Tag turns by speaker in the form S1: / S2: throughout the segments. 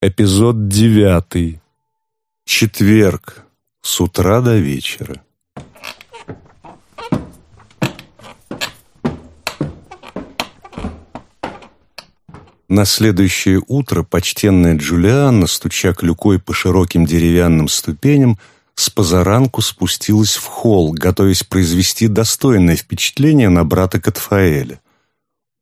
S1: Эпизод девятый. Четверг. С утра до вечера. На следующее утро почтенная Джулианна, стуча клюкой по широким деревянным ступеням, с позаранку спустилась в холл, готовясь произвести достойное впечатление на брата Катфаэля.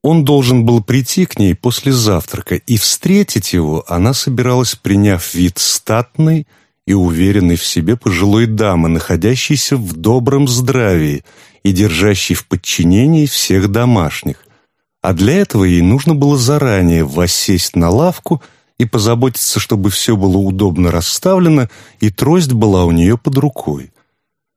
S1: Он должен был прийти к ней после завтрака, и встретить его она собиралась, приняв вид статной и уверенной в себе пожилой дамы, находящейся в добром здравии и держащей в подчинении всех домашних. А для этого ей нужно было заранее воссесть на лавку и позаботиться, чтобы все было удобно расставлено, и трость была у нее под рукой.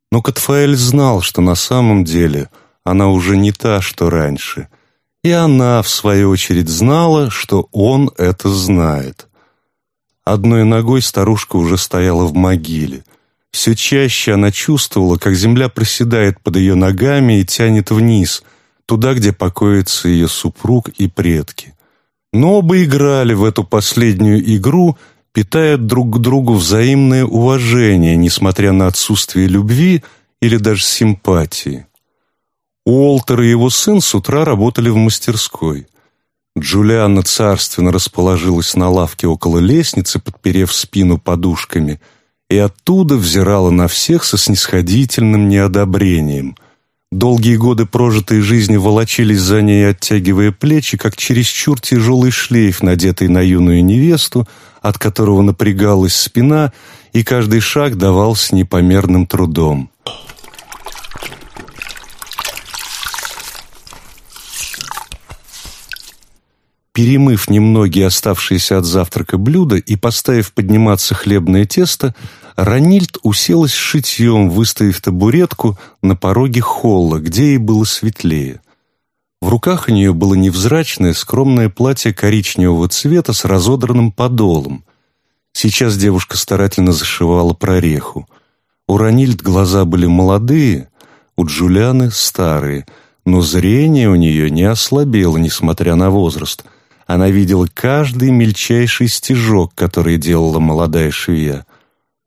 S1: Но Катфаэль знал, что на самом деле она уже не та, что раньше — и она, в свою очередь, знала, что он это знает. Одной ногой старушка уже стояла в могиле. Все чаще она чувствовала, как земля проседает под ее ногами и тянет вниз, туда, где покоятся ее супруг и предки. Но оба играли в эту последнюю игру, питая друг к другу взаимное уважение, несмотря на отсутствие любви или даже симпатии. Уолтер и его сын с утра работали в мастерской. Джулианна царственно расположилась на лавке около лестницы, подперев спину подушками, и оттуда взирала на всех со снисходительным неодобрением. Долгие годы прожитой жизни волочились за ней, оттягивая плечи, как чересчур тяжелый шлейф, надетый на юную невесту, от которого напрягалась спина, и каждый шаг давался непомерным трудом. Перемыв немногие оставшиеся от завтрака блюда и поставив подниматься хлебное тесто, Ранильд уселась шитьем, выставив табуретку на пороге холла, где ей было светлее. В руках у нее было невзрачное, скромное платье коричневого цвета с разодранным подолом. Сейчас девушка старательно зашивала прореху. У Ранильд глаза были молодые, у Джулианы старые, но зрение у нее не ослабело, несмотря на возраст — она видела каждый мельчайший стежок, который делала молодая швея.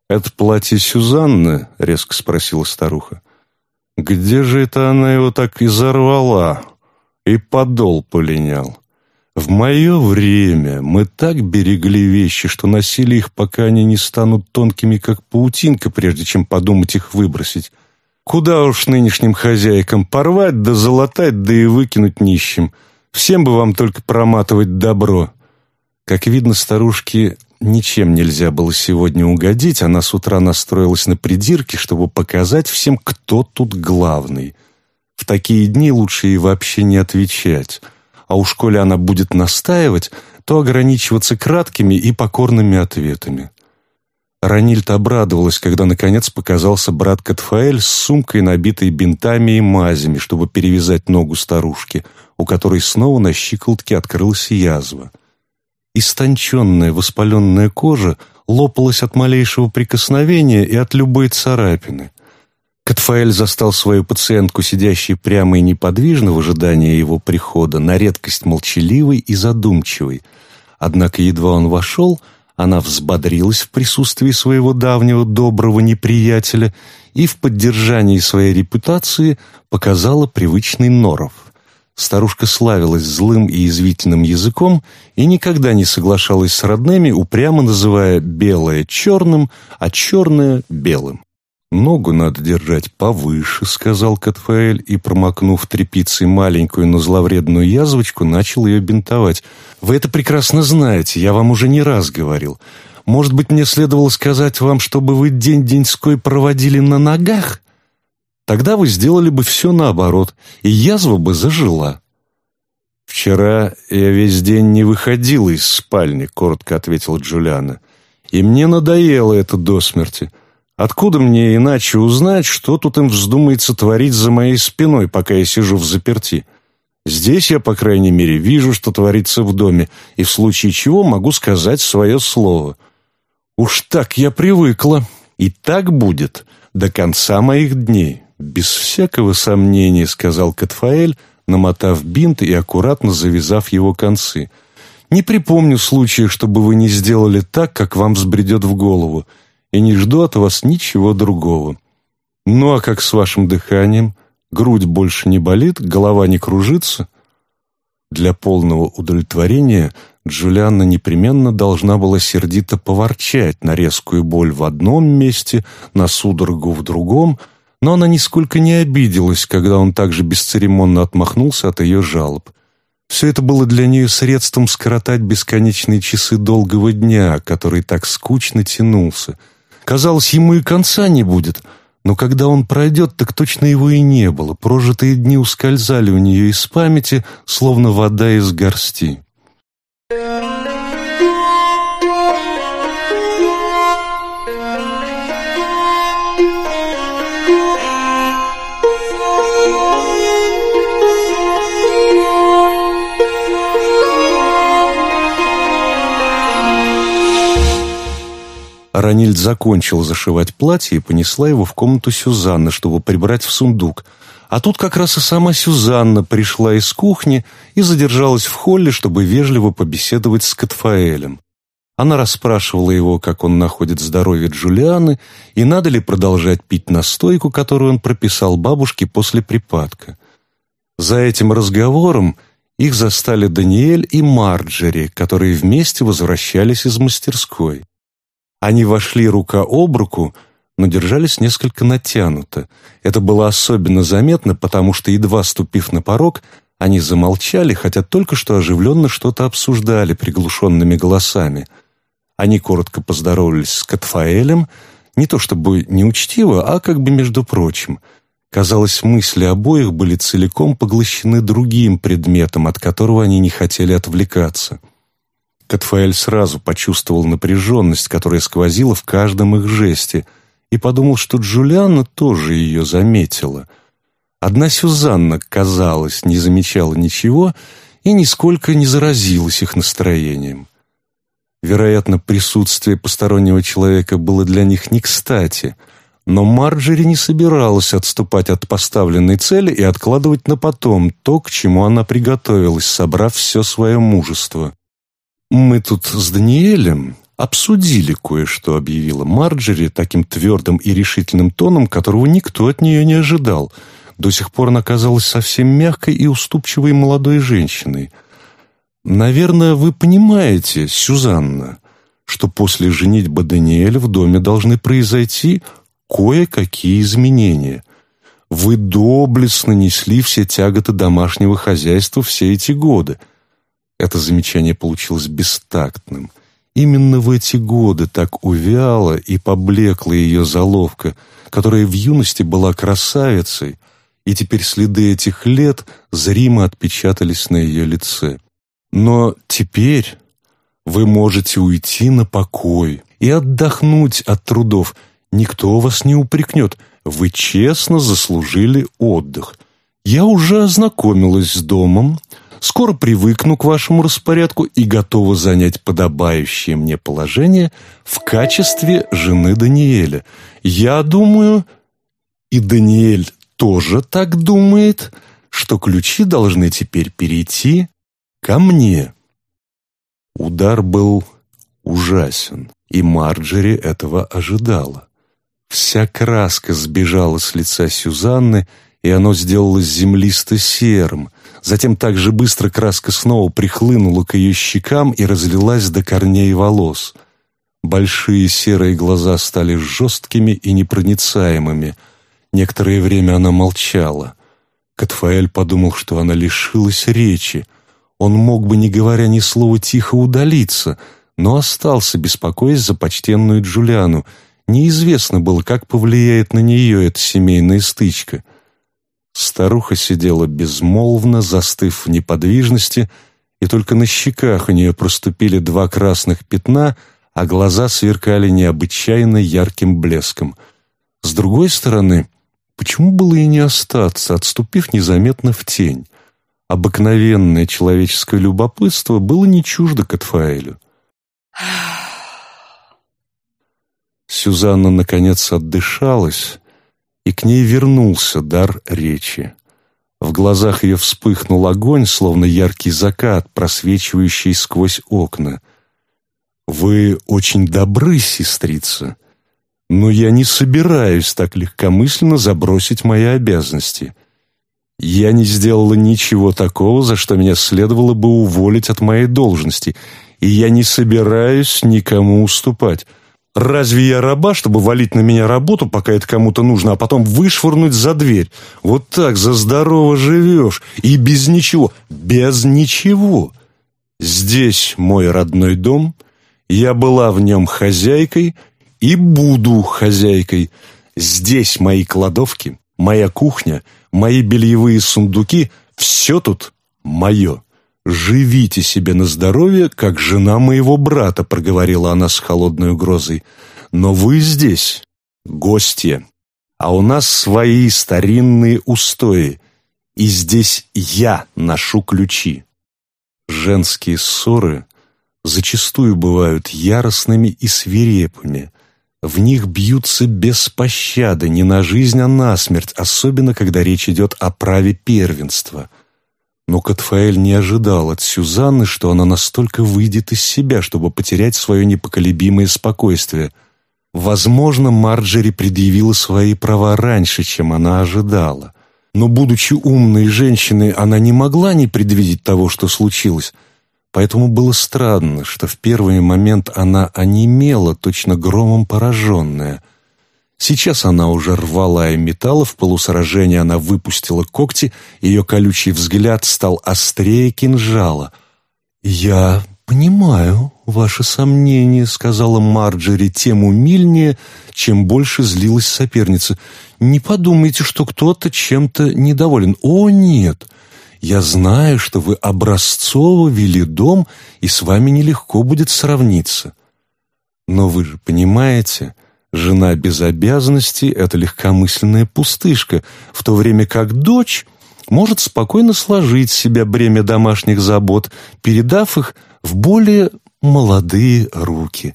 S1: «Это платье Сюзанны?» — резко спросила старуха. «Где же это она его так изорвала?» И подол полинял. В мое время мы так берегли вещи, что носили их, пока они не станут тонкими, как паутинка, прежде чем подумать их выбросить. Куда уж нынешним хозяйкам порвать, да залатать, да и выкинуть нищим — Всем бы вам только проматывать добро. Как видно, старушке ничем нельзя было сегодня угодить. Она с утра настроилась на придирки, чтобы показать всем, кто тут главный. В такие дни лучше ей вообще не отвечать. А уж коли она будет настаивать, то ограничиваться краткими и покорными ответами. Ранильд обрадовалась, когда наконец показался брат Катфаэль с сумкой, набитой бинтами и мазями, чтобы перевязать ногу старушки – у которой снова на щиколотке открылась язва. Истонченная воспаленная кожа лопалась от малейшего прикосновения и от любой царапины. Катфаэль застал свою пациентку, сидящей прямо и неподвижно в ожидании его прихода, на редкость молчаливой и задумчивой. Однако едва он вошел, она взбодрилась в присутствии своего давнего доброго неприятеля и в поддержании своей репутации показала привычный норов. Старушка славилась злым и язвительным языком и никогда не соглашалась с родными, упрямо называя белое черным, а черное белым. «Ногу надо держать повыше», — сказал Катфаэль, и, промокнув тряпицей маленькую, но зловредную язвочку, начал ее бинтовать. «Вы это прекрасно знаете, я вам уже не раз говорил. Может быть, мне следовало сказать вам, чтобы вы день-деньской проводили на ногах?» Тогда вы сделали бы все наоборот, и язва бы зажила». «Вчера я весь день не выходила из спальни», — коротко ответила Джулиана. «И мне надоело это до смерти. Откуда мне иначе узнать, что тут им вздумается творить за моей спиной, пока я сижу в заперти? Здесь я, по крайней мере, вижу, что творится в доме, и в случае чего могу сказать свое слово. Уж так я привыкла, и так будет до конца моих дней». «Без всякого сомнения», — сказал Катфаэль, намотав бинт и аккуратно завязав его концы. Не припомню случая, чтобы вы не сделали так, как вам взбредет в голову, и не жду от вас ничего другого. Ну а как с вашим дыханием? Грудь больше не болит, голова не кружится?» Для полного удовлетворения Джулианна непременно должна была сердито поворчать на резкую боль в одном месте, на судорогу в другом, но она нисколько не обиделась, когда он также бесцеремонно отмахнулся от ее жалоб. Все это было для нее средством скоротать бесконечные часы долгого дня, который так скучно тянулся. Казалось, ему и конца не будет, но когда он пройдет, так точно его и не было. Прожитые дни ускользали у нее из памяти, словно вода из горсти. Ранильд закончил зашивать платье и понесла его в комнату Сюзанны, чтобы прибрать в сундук. А тут как раз и сама Сюзанна пришла из кухни и задержалась в холле, чтобы вежливо побеседовать с Катфаэлем. Она расспрашивала его, как он находит здоровье Джулианы и надо ли продолжать пить настойку, которую он прописал бабушке после припадка. За этим разговором их застали Даниэль и Марджери, которые вместе возвращались из мастерской. Они вошли рука об руку, но держались несколько натянуто. Это было особенно заметно, потому что, едва ступив на порог, они замолчали, хотя только что оживленно что-то обсуждали приглушенными голосами. Они коротко поздоровались с Катфаэлем, не то чтобы неучтиво, а как бы между прочим. Казалось, мысли обоих были целиком поглощены другим предметом, от которого они не хотели отвлекаться — Катфаэль сразу почувствовал напряженность, которая сквозила в каждом их жесте, и подумал, что Джулианна тоже ее заметила. Одна Сюзанна, казалось, не замечала ничего и нисколько не заразилась их настроением. Вероятно, присутствие постороннего человека было для них не кстати, но Марджери не собиралась отступать от поставленной цели и откладывать на потом то, к чему она приготовилась, собрав все свое мужество. «Мы тут с Даниэлем обсудили кое-что», — объявила Марджери таким твердым и решительным тоном, которого никто от нее не ожидал. До сих пор она казалась совсем мягкой и уступчивой молодой женщиной. «Наверное, вы понимаете, Сюзанна, что после женитьбы Даниэля в доме должны произойти кое-какие изменения. Вы доблестно несли все тяготы домашнего хозяйства все эти годы». Это замечание получилось бестактным. Именно в эти годы так увяла и поблекла ее заловка, которая в юности была красавицей, и теперь следы этих лет зримо отпечатались на ее лице. Но теперь вы можете уйти на покой и отдохнуть от трудов. Никто вас не упрекнет. Вы честно заслужили отдых. Я уже ознакомилась с домом, Скоро привыкну к вашему распорядку и готова занять подобающее мне положение в качестве жены Даниэля. Я думаю, и Даниэль тоже так думает, что ключи должны теперь перейти ко мне. Удар был ужасен, и Марджери этого ожидала. Вся краска сбежала с лица Сюзанны, и оно сделалось землисто-серым, Затем так же быстро краска снова прихлынула к ее щекам и разлилась до корней волос. Большие серые глаза стали жесткими и непроницаемыми. Некоторое время она молчала. Катфаэль подумал, что она лишилась речи. Он мог бы, не говоря ни слова, тихо удалиться, но остался, беспокоясь за почтенную Джулиану. Неизвестно было, как повлияет на нее эта семейная стычка — Старуха сидела безмолвно, застыв в неподвижности, и только на щеках у нее проступили два красных пятна, а глаза сверкали необычайно ярким блеском. С другой стороны, почему было и не остаться, отступив незаметно в тень? Обыкновенное человеческое любопытство было не чуждо Катфаэлю. Сюзанна, наконец, отдышалась, и к ней вернулся дар речи. В глазах ее вспыхнул огонь, словно яркий закат, просвечивающий сквозь окна. «Вы очень добры, сестрица, но я не собираюсь так легкомысленно забросить мои обязанности. Я не сделала ничего такого, за что меня следовало бы уволить от моей должности, и я не собираюсь никому уступать». Разве я раба, чтобы валить на меня работу, пока это кому-то нужно, а потом вышвырнуть за дверь? Вот так за здорово живешь. И без ничего. Без ничего. Здесь мой родной дом. Я была в нем хозяйкой и буду хозяйкой. Здесь мои кладовки, моя кухня, мои бельевые сундуки. Все тут мое. «Живите себе на здоровье, как жена моего брата», — проговорила она с холодной угрозой. «Но вы здесь, гостья, а у нас свои старинные устои, и здесь я ношу ключи». Женские ссоры зачастую бывают яростными и свирепыми. В них бьются без пощады, не на жизнь, а на смерть, особенно когда речь идет о праве первенства — но Катфаэль не ожидал от Сюзанны, что она настолько выйдет из себя, чтобы потерять свое непоколебимое спокойствие. Возможно, Марджери предъявила свои права раньше, чем она ожидала. Но, будучи умной женщиной, она не могла не предвидеть того, что случилось. Поэтому было странно, что в первый момент она онемела, точно громом пораженная — Сейчас она уже рвала и металла, в полусражении она выпустила когти, ее колючий взгляд стал острее кинжала. «Я понимаю ваши сомнения», — сказала Марджери тем умильнее, чем больше злилась соперница. «Не подумайте, что кто-то чем-то недоволен. О, нет!» Я знаю, что вы образцово вели дом, и с вами нелегко будет сравниться. Но вы же понимаете, Жена без обязанностей — это легкомысленная пустышка, в то время как дочь может спокойно сложить с себя бремя домашних забот, передав их в более молодые руки.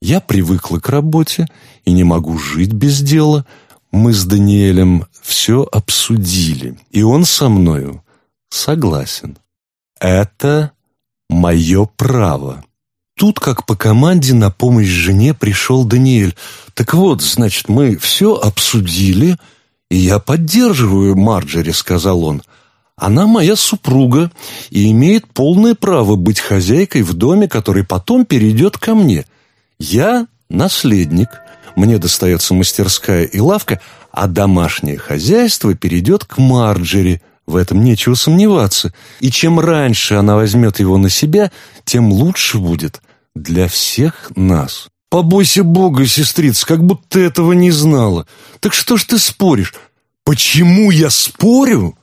S1: Я привыкла к работе и не могу жить без дела. Мы с Даниэлем все обсудили, и он со мною согласен. Это мое право. Тут, как по команде, на помощь жене пришел Даниэль. «Так вот, значит, мы все обсудили, и я поддерживаю Марджери», — сказал он. «Она моя супруга и имеет полное право быть хозяйкой в доме, который потом перейдет ко мне. Я наследник, мне достается мастерская и лавка, а домашнее хозяйство перейдет к Марджери». В этом нечего сомневаться. И чем раньше она возьмет его на себя, тем лучше будет для всех нас. Побойся Бога, сестрица, как будто этого не знала. Так что ж ты споришь? Почему я спорю?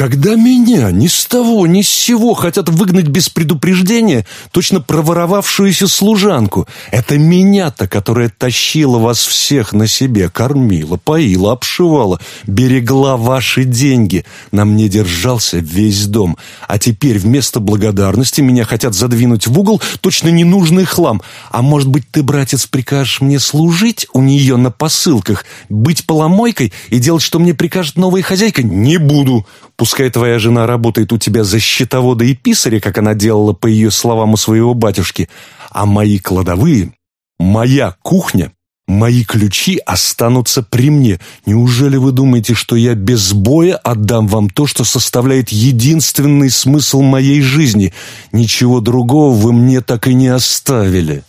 S1: Когда меня ни с того, ни с сего хотят выгнать без предупреждения, точно проворовавшуюся служанку, это меня-то, которая тащила вас всех на себе, кормила, поила, обшивала, берегла ваши деньги, на мне держался весь дом, а теперь вместо благодарности меня хотят задвинуть в угол точно ненужный хлам. А может быть, ты, братец, прикажешь мне служить у нее на посылках, быть поломойкой и делать, что мне прикажет новая хозяйка? Не буду. Пускай твоя жена работает у тебя за счетовода и писаря, как она делала по ее словам у своего батюшки, а мои кладовые, моя кухня, мои ключи останутся при мне. Неужели вы думаете, что я без боя отдам вам то, что составляет единственный смысл моей жизни? Ничего другого вы мне так и не оставили».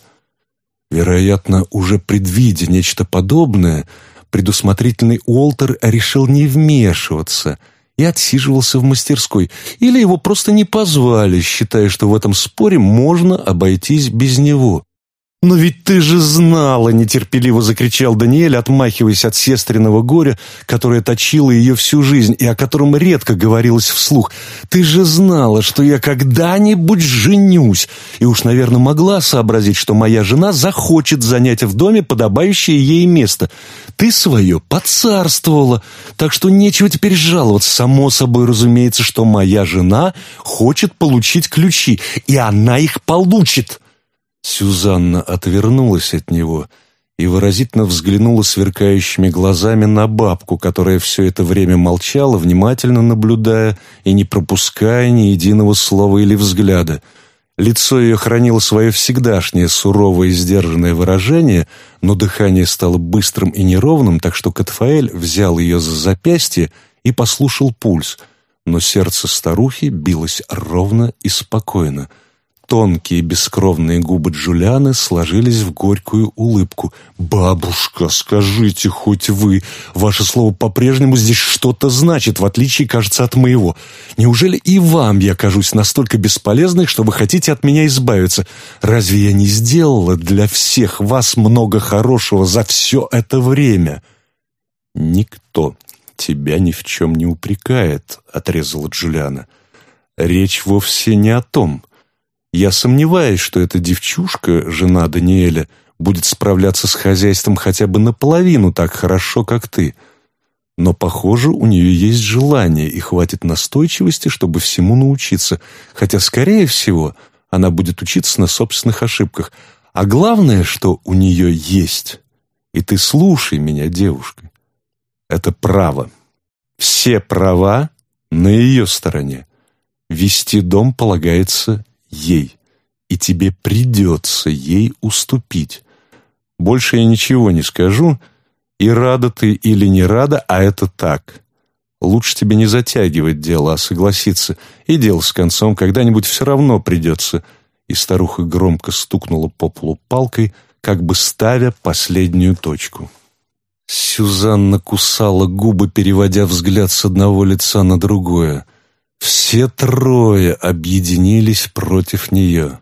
S1: Вероятно, уже предвидя нечто подобное, предусмотрительный Уолтер решил не вмешиваться – и отсиживался в мастерской, или его просто не позвали, считая, что в этом споре можно обойтись без него. «Но ведь ты же знала!» — нетерпеливо закричал Даниэль, отмахиваясь от сестренного горя, которое точило ее всю жизнь и о котором редко говорилось вслух. «Ты же знала, что я когда-нибудь женюсь, и уж, наверное, могла сообразить, что моя жена захочет занять в доме подобающее ей место. Ты свое поцарствовала, так что нечего теперь жаловаться. Само собой разумеется, что моя жена хочет получить ключи, и она их получит!» Сюзанна отвернулась от него и выразительно взглянула сверкающими глазами на бабку, которая все это время молчала, внимательно наблюдая и не пропуская ни единого слова или взгляда. Лицо ее хранило свое всегдашнее суровое и сдержанное выражение, но дыхание стало быстрым и неровным, так что Катфаэль взял ее за запястье и послушал пульс, но сердце старухи билось ровно и спокойно — Тонкие бескровные губы Джулианы сложились в горькую улыбку. «Бабушка, скажите хоть вы, ваше слово по-прежнему здесь что-то значит, в отличие, кажется, от моего. Неужели и вам я кажусь настолько бесполезной, что вы хотите от меня избавиться? Разве я не сделала для всех вас много хорошего за все это время?» «Никто тебя ни в чем не упрекает», — отрезала Джулиана. «Речь вовсе не о том». Я сомневаюсь, что эта девчушка, жена Даниэля, будет справляться с хозяйством хотя бы наполовину так хорошо, как ты. Но, похоже, у нее есть желание и хватит настойчивости, чтобы всему научиться, хотя, скорее всего, она будет учиться на собственных ошибках. А главное, что у нее есть, и ты слушай меня, девушка, это право. Все права на ее стороне. Вести дом полагается ей, и тебе придется ей уступить. Больше я ничего не скажу, и рада ты или не рада, а это так. Лучше тебе не затягивать дело, а согласиться, и дело с концом когда-нибудь все равно придется». И старуха громко стукнула по полу палкой, как бы ставя последнюю точку. Сюзанна кусала губы, переводя взгляд с одного лица на другое. Все трое объединились против нее.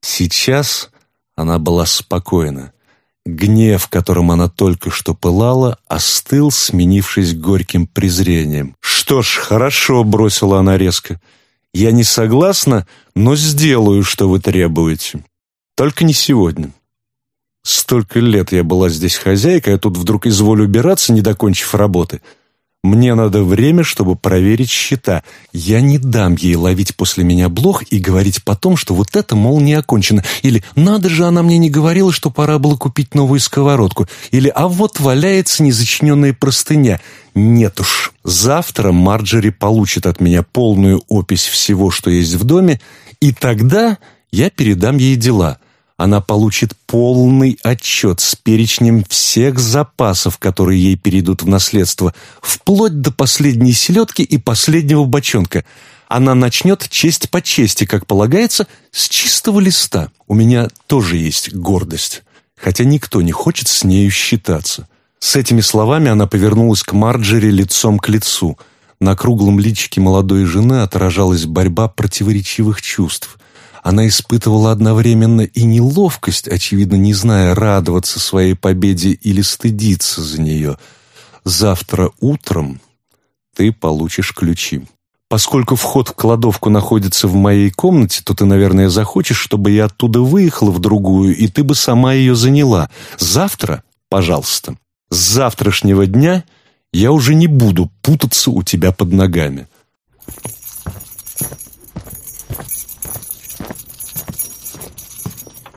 S1: Сейчас она была спокойна. Гнев, которым она только что пылала, остыл, сменившись горьким презрением. «Что ж, хорошо», — бросила она резко. «Я не согласна, но сделаю, что вы требуете. Только не сегодня. Столько лет я была здесь хозяйкой, а тут вдруг изволю убираться, не докончив работы. Мне надо время, чтобы проверить счета. Я не дам ей ловить после меня блох и говорить потом, что вот это, мол, не окончено. Или «надо же, она мне не говорила, что пора было купить новую сковородку». Или «а вот валяется незачиненная простыня». Нет уж, завтра Марджери получит от меня полную опись всего, что есть в доме, и тогда я передам ей дела – она получит полный отчет с перечнем всех запасов, которые ей перейдут в наследство, вплоть до последней селедки и последнего бочонка. Она начнет честь по чести, как полагается, с чистого листа. У меня тоже есть гордость, хотя никто не хочет с нею считаться. С этими словами она повернулась к Марджери лицом к лицу. На круглом личике молодой жены отражалась борьба противоречивых чувств – она испытывала одновременно и неловкость, очевидно, не зная, радоваться своей победе или стыдиться за нее. «Завтра утром ты получишь ключи. Поскольку вход в кладовку находится в моей комнате, то ты, наверное, захочешь, чтобы я оттуда выехала в другую, и ты бы сама ее заняла. Завтра, пожалуйста, с завтрашнего дня я уже не буду путаться у тебя под ногами».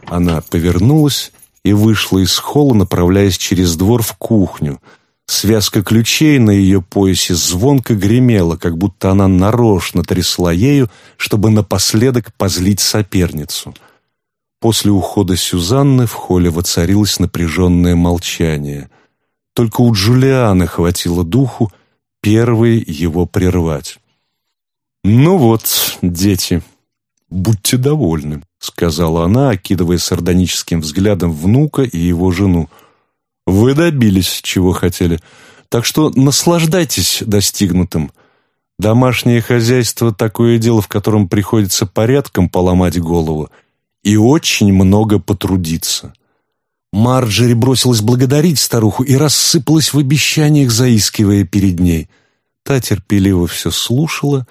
S1: Она повернулась и вышла из холла, направляясь через двор в кухню. Связка ключей на ее поясе звонко гремела, как будто она нарочно трясла ею, чтобы напоследок позлить соперницу. После ухода Сюзанны в холле воцарилось напряженное молчание. Только у Джулианы хватило духу первой его прервать. «Ну вот, дети, будьте довольны. — сказала она, окидывая сардоническим взглядом внука и его жену. «Вы добились, чего хотели, так что наслаждайтесь достигнутым. Домашнее хозяйство — такое дело, в котором приходится порядком поломать голову и очень много потрудиться». Марджери бросилась благодарить старуху и рассыпалась в обещаниях, заискивая перед ней. Та терпеливо все слушала,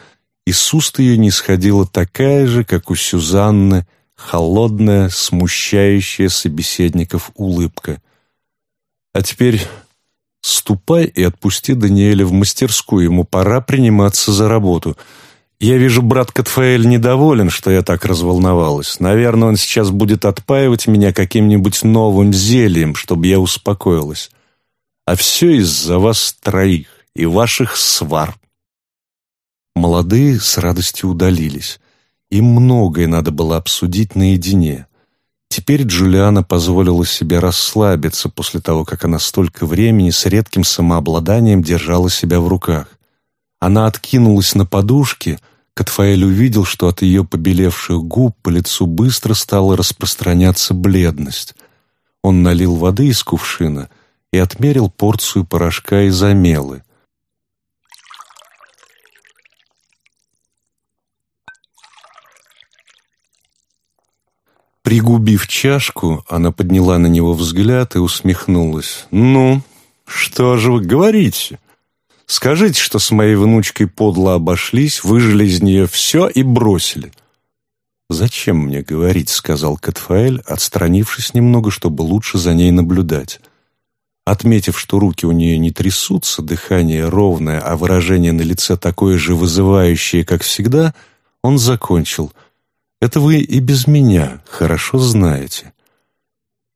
S1: с уст ее не сходила такая же, как у Сюзанны, холодная, смущающая собеседников улыбка. «А теперь ступай и отпусти Даниэля в мастерскую, ему пора приниматься за работу. «Я вижу, брат Катфаэль недоволен, что я так разволновалась. Наверное, он сейчас будет отпаивать меня каким-нибудь новым зельем, чтобы я успокоилась. А все из-за вас троих и ваших свар». Молодые с радостью удалились. Им многое надо было обсудить наедине. Теперь Джулиана позволила себе расслабиться после того, как она столько времени с редким самообладанием держала себя в руках. Она откинулась на подушке, Катфаэль увидел, что от ее побелевших губ по лицу быстро стала распространяться бледность. Он налил воды из кувшина и отмерил порцию порошка из амелы. Пригубив чашку, она подняла на него взгляд и усмехнулась. «Ну, что же вы говорите? Скажите, что с моей внучкой подло обошлись, выжили из нее все и бросили». «Зачем мне говорить?» — сказал Катфаэль, отстранившись немного, чтобы лучше за ней наблюдать. Отметив, что руки у нее не трясутся, дыхание ровное, а выражение на лице такое же вызывающее, как всегда, он закончил. «Это вы и без меня хорошо знаете».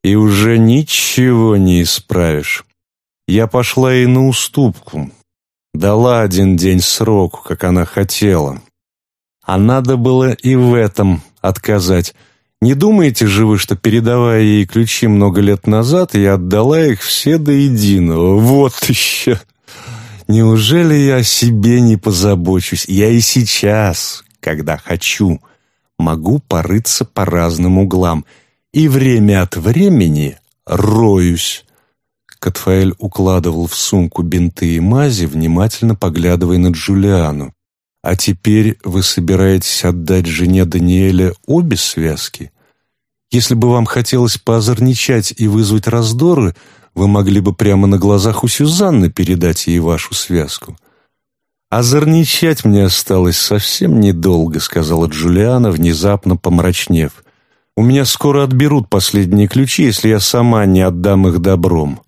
S1: «И уже ничего не исправишь. Я пошла и на уступку, Дала один день сроку, как она хотела. А надо было и в этом отказать. Не думаете же вы, что, передавая ей ключи много лет назад, я отдала их все до единого? Вот еще! Неужели я о себе не позабочусь? Я и сейчас, когда хочу, могу порыться по разным углам и время от времени роюсь. Катфаэль укладывал в сумку бинты и мази, внимательно поглядывая на Джулиану. «А теперь вы собираетесь отдать жене Даниэля обе связки? Если бы вам хотелось поозорничать и вызвать раздоры, вы могли бы прямо на глазах у Сюзанны передать ей вашу связку». «Озорничать мне осталось совсем недолго», — сказала Джулиана, внезапно помрачнев. «У меня скоро отберут последние ключи, если я сама не отдам их добром.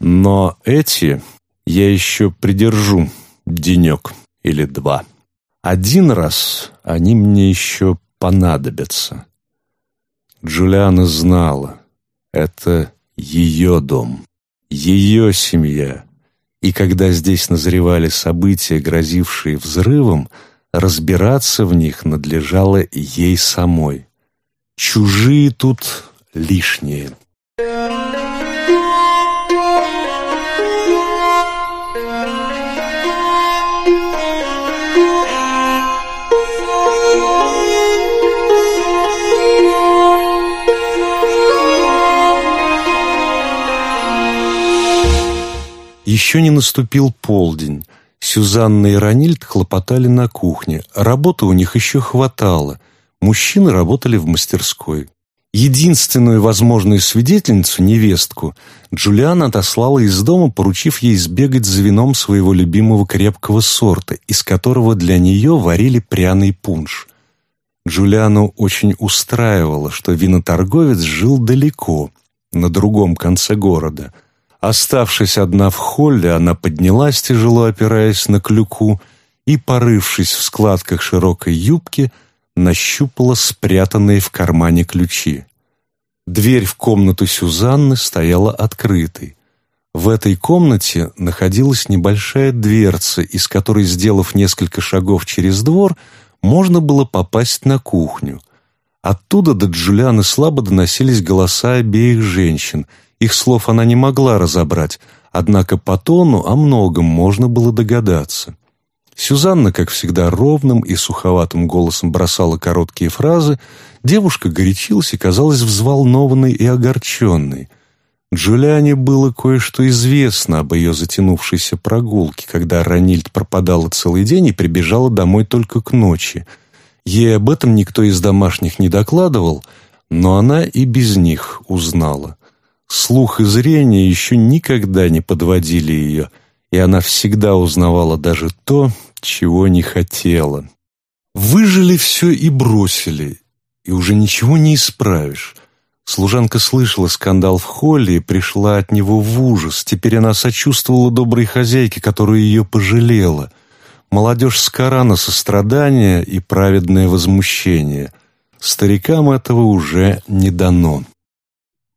S1: Но эти я еще придержу денек или два. Один раз они мне еще понадобятся. Джулиана знала, это ее дом, ее семья. И когда здесь назревали события, грозившие взрывом, разбираться в них надлежало ей самой. Чужие тут лишние. Еще не наступил полдень. Сюзанна и Ранильд хлопотали на кухне. Работы у них еще хватало. Мужчины работали в мастерской. Единственную возможную свидетельницу, невестку, Джулиан отослала из дома, поручив ей сбегать за вином своего любимого крепкого сорта, из которого для нее варили пряный пунш. Джулиану очень устраивало, что виноторговец жил далеко, на другом конце города – Оставшись одна в холле, она поднялась, тяжело опираясь на клюку, и, порывшись в складках широкой юбки, нащупала спрятанные в кармане ключи. Дверь в комнату Сюзанны стояла открытой. В этой комнате находилась небольшая дверца, из которой, сделав несколько шагов через двор, можно было попасть на кухню. Оттуда до Джулианы слабо доносились голоса обеих женщин — их слов она не могла разобрать, однако по тону о многом можно было догадаться. Сюзанна, как всегда, ровным и суховатым голосом бросала короткие фразы, девушка горячилась и казалась взволнованной и огорченной. Джулиане было кое-что известно об ее затянувшейся прогулке, когда Ранильд пропадала целый день и прибежала домой только к ночи. Ей об этом никто из домашних не докладывал, но она и без них узнала. Слух и зрение еще никогда не подводили ее, и она всегда узнавала даже то, чего не хотела. Выжили все и бросили, и уже ничего не исправишь. Служанка слышала скандал в холле и пришла от него в ужас. Теперь она сочувствовала доброй хозяйке, которая ее пожалела. Молодежь скора на сострадание и праведное возмущение. Старикам этого уже не дано.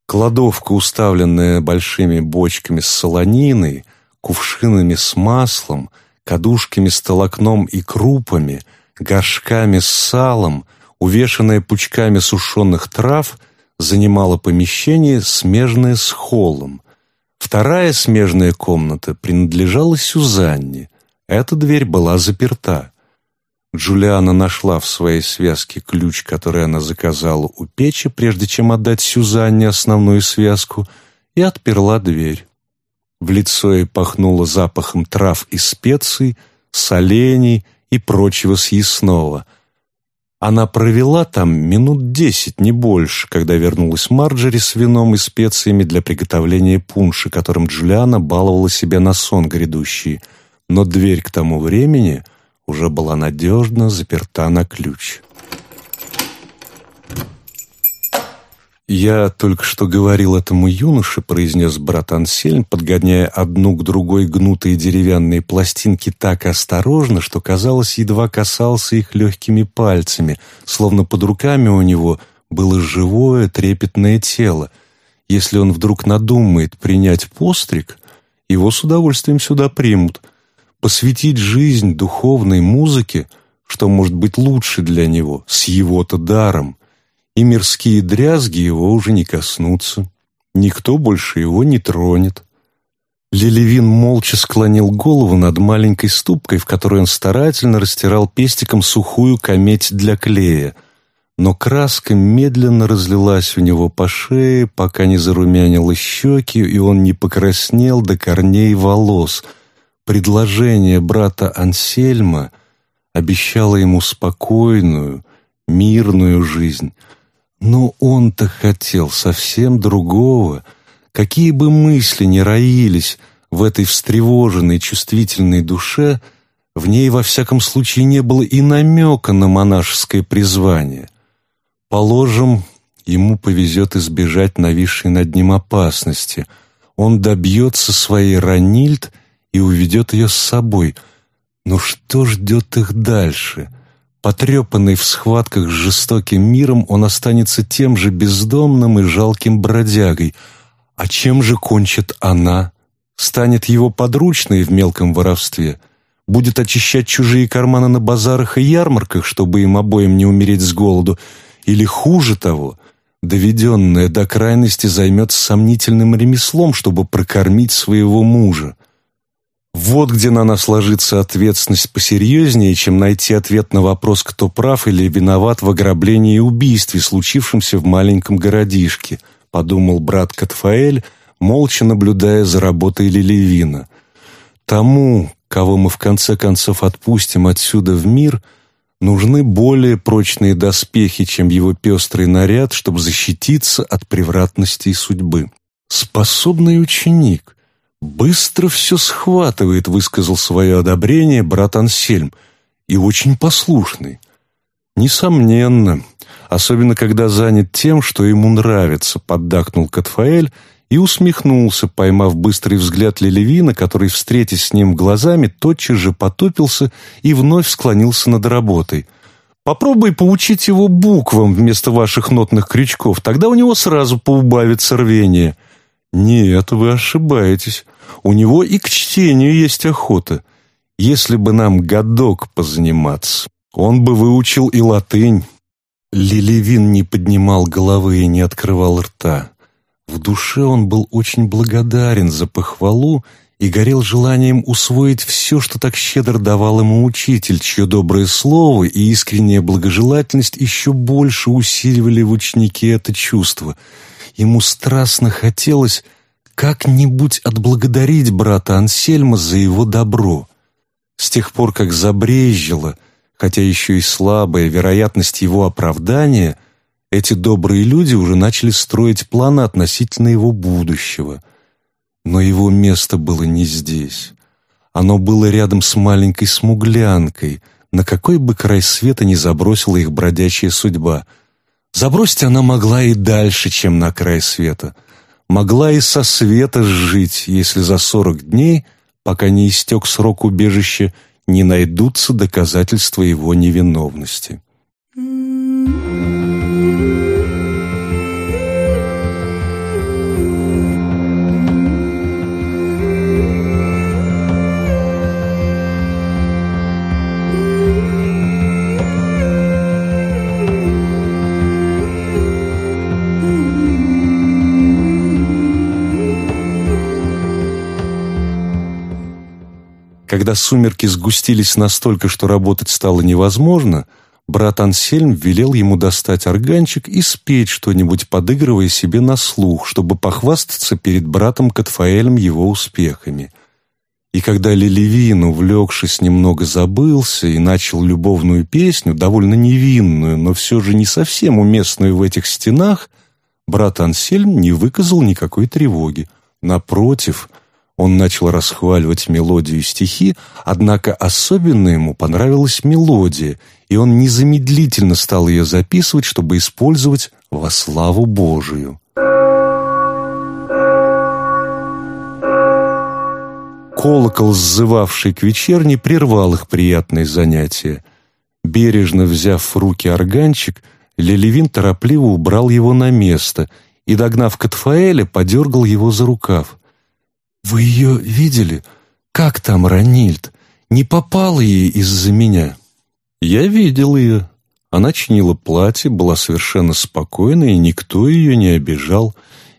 S1: Кладовка, уставленная большими бочками с солониной, кувшинами с маслом, кадушками с толокном и крупами, горшками с салом, увешанная пучками сушеных трав, занимала помещение, смежное с холлом. Вторая смежная комната принадлежала Сюзанне. Эта дверь была заперта. Джулиана нашла в своей связке ключ, который она заказала у печи, прежде чем отдать Сюзанне основную связку, и отперла дверь. В лицо ей пахнуло запахом трав и специй, солений и прочего съестного. Она провела там минут десять, не больше, когда вернулась Марджери с вином и специями для приготовления пунши, которым Джулиана баловала себя на сон грядущий — но дверь к тому времени уже была надежно заперта на ключ. «Я только что говорил этому юноше», — произнес брат Ансельм, подгоняя одну к другой гнутые деревянные пластинки так осторожно, что, казалось, едва касался их легкими пальцами, словно под руками у него было живое трепетное тело. Если он вдруг надумает принять постриг, его с удовольствием сюда примут — посвятить жизнь духовной музыке, что может быть лучше для него, с его-то даром, и мирские дрязги его уже не коснутся, никто больше его не тронет. Лелевин молча склонил голову над маленькой ступкой, в которой он старательно растирал пестиком сухую кометь для клея, но краска медленно разлилась у него по шее, пока не зарумянила щеки, и он не покраснел до корней волос — Предложение брата Ансельма обещало ему спокойную, мирную жизнь, но он-то хотел совсем другого. Какие бы мысли ни роились в этой встревоженной, чувствительной душе, в ней во всяком случае не было и намека на монашеское призвание. Положим, ему повезет избежать нависшей над ним опасности. Он добьется своей Ранильд — и уведет ее с собой. Но что ждет их дальше? Потрепанный в схватках с жестоким миром, он останется тем же бездомным и жалким бродягой. А чем же кончит она? Станет его подручной в мелком воровстве? Будет очищать чужие карманы на базарах и ярмарках, чтобы им обоим не умереть с голоду? Или хуже того, доведенная до крайности займется сомнительным ремеслом, чтобы прокормить своего мужа? Вот где на нас ложится ответственность посерьезнее, чем найти ответ на вопрос, кто прав или виноват в ограблении и убийстве, случившемся в маленьком городишке, подумал брат Катфаэль, молча наблюдая за работой Лилевина. Тому, кого мы в конце концов отпустим отсюда в мир, нужны более прочные доспехи, чем его пестрый наряд, чтобы защититься от превратностей судьбы. Способный ученик, «Быстро все схватывает», — высказал свое одобрение брат Ансельм, «и очень послушный». «Несомненно, особенно когда занят тем, что ему нравится», — поддакнул Катфаэль и усмехнулся, поймав быстрый взгляд Лелевина, который, встретясь с ним глазами, тотчас же потопился и вновь склонился над работой. «Попробуй поучить его буквам вместо ваших нотных крючков, тогда у него сразу поубавится рвение». «Нет, вы ошибаетесь. У него и к чтению есть охота. Если бы нам годок позаниматься, он бы выучил и латынь». Лилевин не поднимал головы и не открывал рта. В душе он был очень благодарен за похвалу и горел желанием усвоить все, что так щедро давал ему учитель, чье доброе слово и искренняя благожелательность еще больше усиливали в ученике это чувство — Ему страстно хотелось как-нибудь отблагодарить брата Ансельма за его добро. С тех пор, как забрезжила, хотя еще и слабая вероятность его оправдания, эти добрые люди уже начали строить планы относительно его будущего. Но его место было не здесь. Оно было рядом с маленькой смуглянкой, на какой бы край света не забросила их бродячая судьба — Забросить она могла и дальше, чем на край света. Могла и со света сжить, если за сорок дней, пока не истек срок убежища, не найдутся доказательства его невиновности. Когда сумерки сгустились настолько, что работать стало невозможно, брат Ансельм велел ему достать органчик и спеть что-нибудь, подыгрывая себе на слух, чтобы похвастаться перед братом Катфаэлем его успехами. И когда Лелевин, увлекшись, немного забылся и начал любовную песню, довольно невинную, но все же не совсем уместную в этих стенах, брат Ансельм не выказал никакой тревоги. Напротив — он начал расхваливать мелодию стихи, однако особенно ему понравилась мелодия, и он незамедлительно стал ее записывать, чтобы использовать во славу Божию. Колокол, сзывавший к вечерне, прервал их приятные занятия. Бережно взяв в руки органчик, Лелевин торопливо убрал его на место и, догнав Катфаэля, подергал его за рукав. «Вы ее видели? Как там Ранильд? Не попала ей из-за меня?» «Я видел ее. Она чинила платье, была совершенно спокойна, и никто ее не обижал.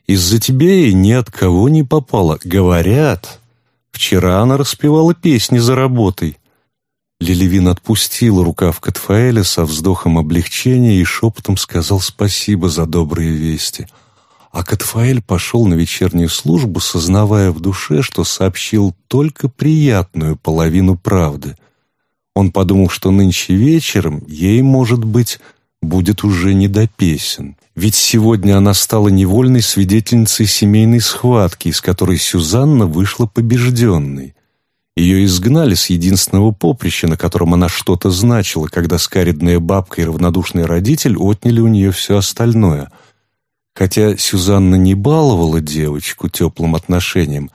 S1: Из-за тебя ей ни от кого не попало. Говорят, вчера она распевала песни за работой». Лилевин отпустила рукав Катфаэля со вздохом облегчения и шепотом сказал спасибо за добрые вести – а Катфаэль пошел на вечернюю службу, сознавая в душе, что сообщил только приятную половину правды. Он подумал, что нынче вечером ей, может быть, будет уже не до песен. Ведь сегодня она стала невольной свидетельницей семейной схватки, из которой Сюзанна вышла побежденной. Ее изгнали с единственного поприща, на котором она что-то значила, когда скаридная бабка и равнодушный родитель отняли у нее все остальное — Хотя Сюзанна не баловала девочку теплым отношением,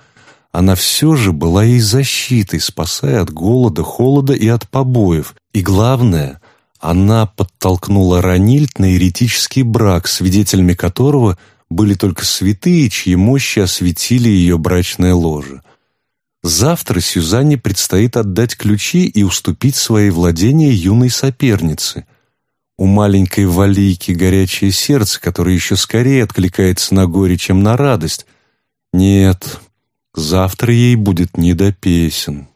S1: она все же была ей защитой, спасая от голода, холода и от побоев. И главное, она подтолкнула Ранильд на еретический брак, свидетелями которого были только святые, чьи мощи осветили ее брачное ложе. Завтра Сюзанне предстоит отдать ключи и уступить свои владения юной сопернице. У маленькой валийки горячее сердце, которое еще скорее откликается на горе, чем на радость. Нет, завтра ей будет не до песен.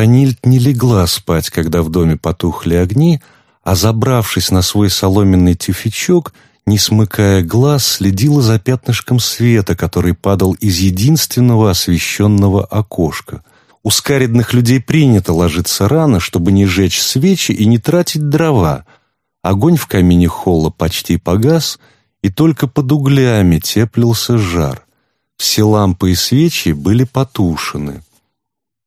S1: Ранильд не легла спать, когда в доме потухли огни, а, забравшись на свой соломенный тюфячок, не смыкая глаз, следила за пятнышком света, который падал из единственного освещенного окошка. У скаридных людей принято ложиться рано, чтобы не жечь свечи и не тратить дрова. Огонь в камине холла почти погас, и только под углями теплился жар. Все лампы и свечи были потушены.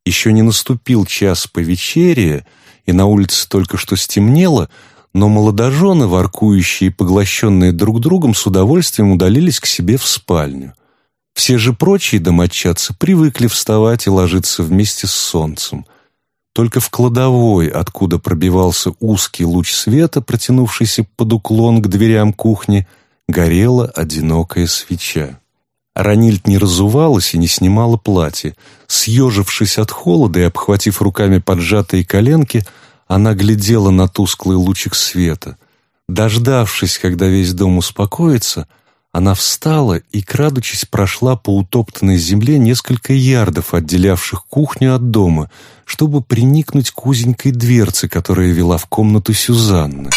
S1: Еще не наступил час по вечере, и на улице только что стемнело, но молодожены, воркующие и поглощенные друг другом, с удовольствием удалились к себе в спальню. Все же прочие домочадцы привыкли вставать и ложиться вместе с солнцем. Только в кладовой, откуда пробивался узкий луч света, протянувшийся под уклон к дверям кухни, горела одинокая свеча. Ранильд не разувалась и не снимала платье. Съежившись от холода и обхватив руками поджатые коленки, она глядела на тусклый лучик света. Дождавшись, когда весь дом успокоится, она встала и, крадучись, прошла по утоптанной земле несколько ярдов, отделявших кухню от дома, чтобы приникнуть к узенькой дверце, которая вела в комнату Сюзанны.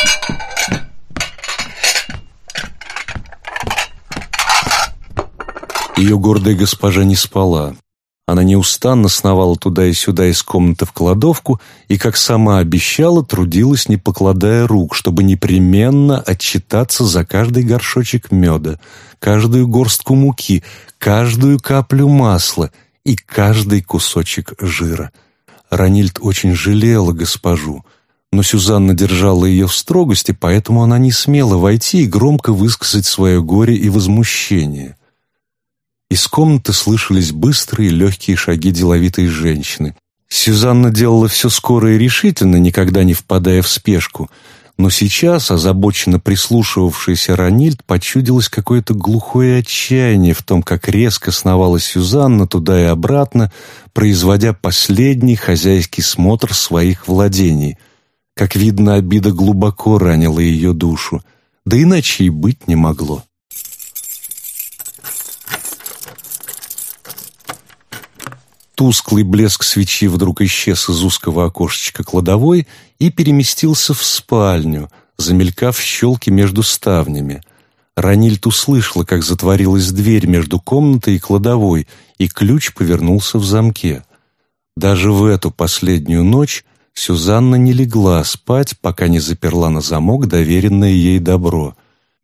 S1: Ее гордая госпожа не спала. Она неустанно сновала туда и сюда из комнаты в кладовку и, как сама обещала, трудилась, не покладая рук, чтобы непременно отчитаться за каждый горшочек меда, каждую горстку муки, каждую каплю масла и каждый кусочек жира. Ранильд очень жалела госпожу, но Сюзанна держала ее в строгости, поэтому она не смела войти и громко высказать свое горе и возмущение. Из комнаты слышались быстрые легкие шаги деловитой женщины. Сюзанна делала все скоро и решительно, никогда не впадая в спешку. Но сейчас, озабоченно прислушивавшийся Ранильд, почудилось какое-то глухое отчаяние в том, как резко сновала Сюзанна туда и обратно, производя последний хозяйский смотр своих владений. Как видно, обида глубоко ранила ее душу, да иначе и быть не могло. Тусклый блеск свечи вдруг исчез из узкого окошечка кладовой и переместился в спальню, замелькав щелки между ставнями. Ранильд услышала, как затворилась дверь между комнатой и кладовой, и ключ повернулся в замке. Даже в эту последнюю ночь Сюзанна не легла спать, пока не заперла на замок доверенное ей добро.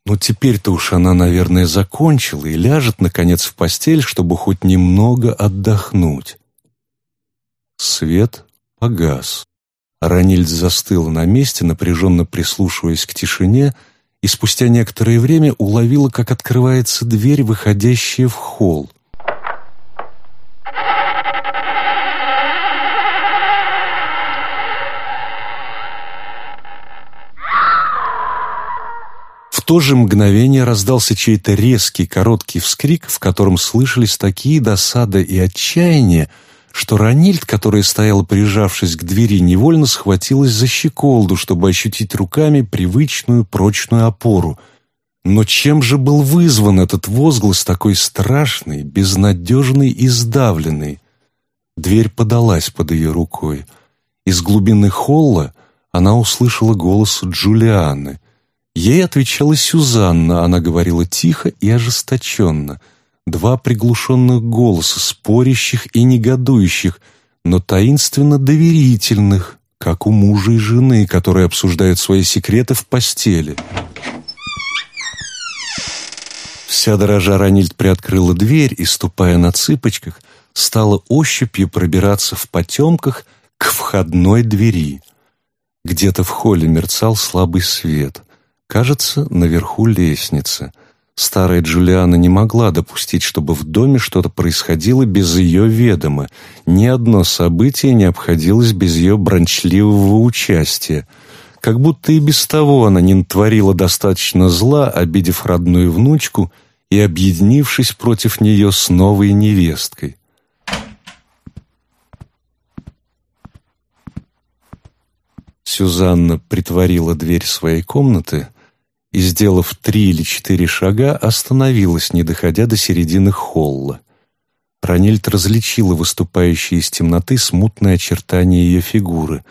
S1: Но теперь-то уж она, наверное, закончила и ляжет, наконец, в постель, чтобы хоть немного отдохнуть. Свет погас. Ранильд застыла на месте, напряженно прислушиваясь к тишине, и спустя некоторое время уловила, как открывается дверь, выходящая в холл. В то же мгновение раздался чей-то резкий, короткий вскрик, в котором слышались такие досада и отчаяние, что Ранильд, которая стояла прижавшись к двери, невольно схватилась за щеколду, чтобы ощутить руками привычную прочную опору. Но чем же был вызван этот возглас такой страшный, безнадежный и сдавленный? Дверь подалась под ее рукой. Из глубины холла она услышала голос Джулианы. Ей отвечала Сюзанна, она говорила тихо и ожесточенно — два приглушенных голоса, спорящих и негодующих, но таинственно доверительных, как у мужа и жены, которые обсуждают свои секреты в постели. Вся дорожа Ранильд приоткрыла дверь и, ступая на цыпочках, стала ощупью пробираться в потемках к входной двери. Где-то в холле мерцал слабый свет. Кажется, наверху лестница — Старая Джулиана не могла допустить, чтобы в доме что-то происходило без ее ведома. Ни одно событие не обходилось без ее брончливого участия. Как будто и без того она не натворила достаточно зла, обидев родную внучку и объединившись против нее с новой невесткой. Сюзанна притворила дверь своей комнаты — и, сделав три или четыре шага, остановилась, не доходя до середины холла. Ранильд различила выступающие из темноты смутные очертания ее фигуры.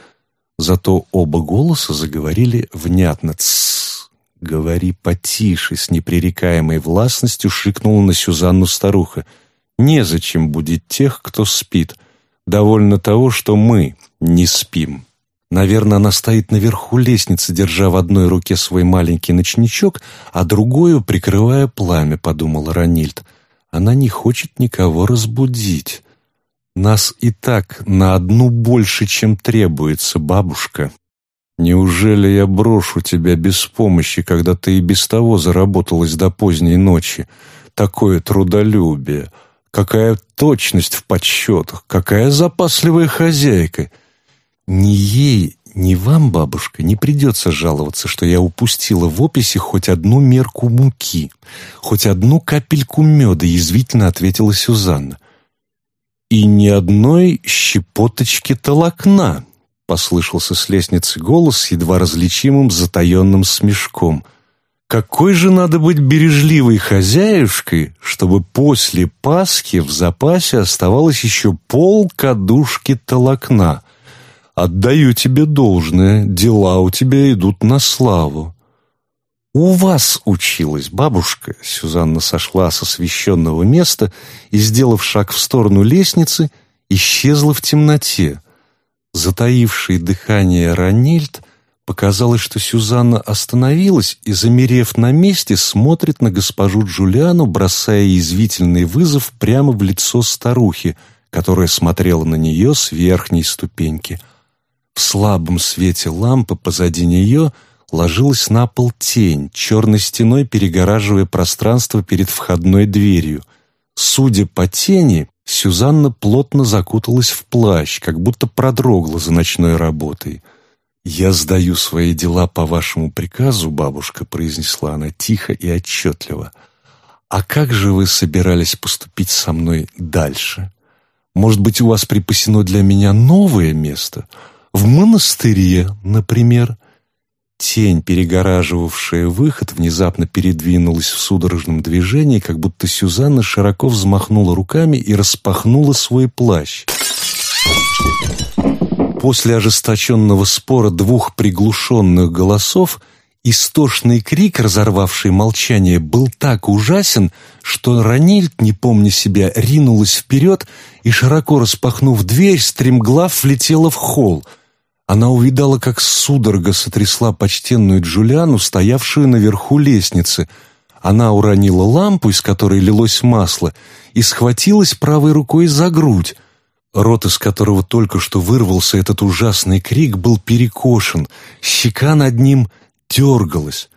S1: Зато оба голоса заговорили внятно. «Тссс! Говори потише!» С непререкаемой властностью шикнула на Сюзанну старуха. «Незачем будить тех, кто спит. Довольно того, что мы не спим». Наверное, она стоит наверху лестницы, держа в одной руке свой маленький ночничок, а другую прикрывая пламя, подумал Ранильд. Она не хочет никого разбудить. Нас и так на одну больше, чем требуется, бабушка. Неужели я брошу тебя без помощи, когда ты и без того заработалась до поздней ночи? Такое трудолюбие, какая точность в подсчетах, какая запасливая хозяйка. Ни ей, ни вам, бабушка, не придется жаловаться, что я упустила в описи хоть одну мерку муки, хоть одну капельку меда, язвительно ответила Сюзанна. И ни одной щепоточки толокна, послышался с лестницы голос едва различимым затаенным смешком. Какой же надо быть бережливой хозяюшкой, чтобы после Пасхи в запасе оставалось еще пол кадушки толокна — Отдаю тебе должное, дела у тебя идут на славу. «У вас училась бабушка», — Сюзанна сошла с освещенного места и, сделав шаг в сторону лестницы, исчезла в темноте. Затаивший дыхание Ранильд показалось, что Сюзанна остановилась и, замерев на месте, смотрит на госпожу Джулиану, бросая язвительный вызов прямо в лицо старухи, которая смотрела на нее с верхней ступеньки. В слабом свете лампы позади нее — ложилась на пол тень, черной стеной перегораживая пространство перед входной дверью. Судя по тени, Сюзанна плотно закуталась в плащ, как будто продрогла за ночной работой. «Я сдаю свои дела по вашему приказу, бабушка», — произнесла она тихо и отчетливо. «А как же вы собирались поступить со мной дальше? Может быть, у вас припасено для меня новое место? В монастыре, например?» Тень, перегораживавшая выход, внезапно передвинулась в судорожном движении, как будто Сюзанна широко взмахнула руками и распахнула свой плащ. После ожесточенного спора двух приглушенных голосов истошный крик, разорвавший молчание, был так ужасен, что Ранильд, не помня себя, ринулась вперед и, широко распахнув дверь, стремглав влетела в холл — она увидала, как судорога сотрясла почтенную Джулиану, стоявшую наверху лестницы. Она уронила лампу, из которой лилось масло, и схватилась правой рукой за грудь. Рот, из которого только что вырвался этот ужасный крик, был перекошен, щека над ним дергалась.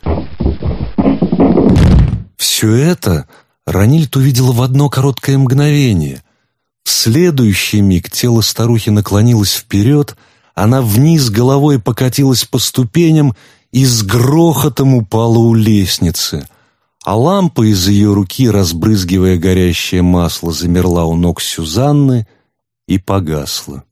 S1: Все это Ранильд увидела в одно короткое мгновение. В следующий миг тело старухи наклонилось вперед — она вниз головой покатилась по ступеням и с грохотом упала у лестницы, а лампа из ее руки, разбрызгивая горящее масло, замерла у ног Сюзанны и погасла.